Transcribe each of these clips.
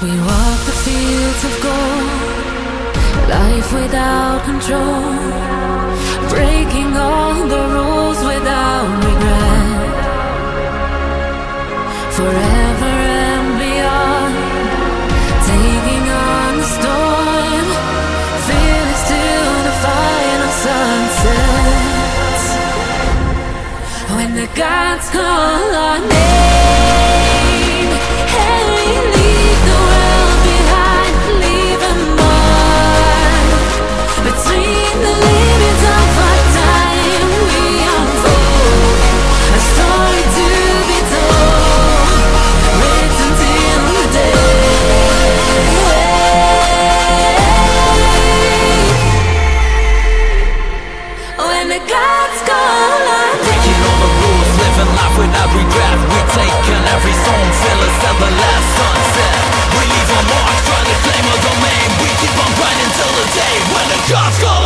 We walk the fields of gold, life without control, breaking all the rules without regret. Forever and beyond, taking on the storm, fearless till the final sunset. When the gods call our name. God's.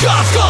Costco!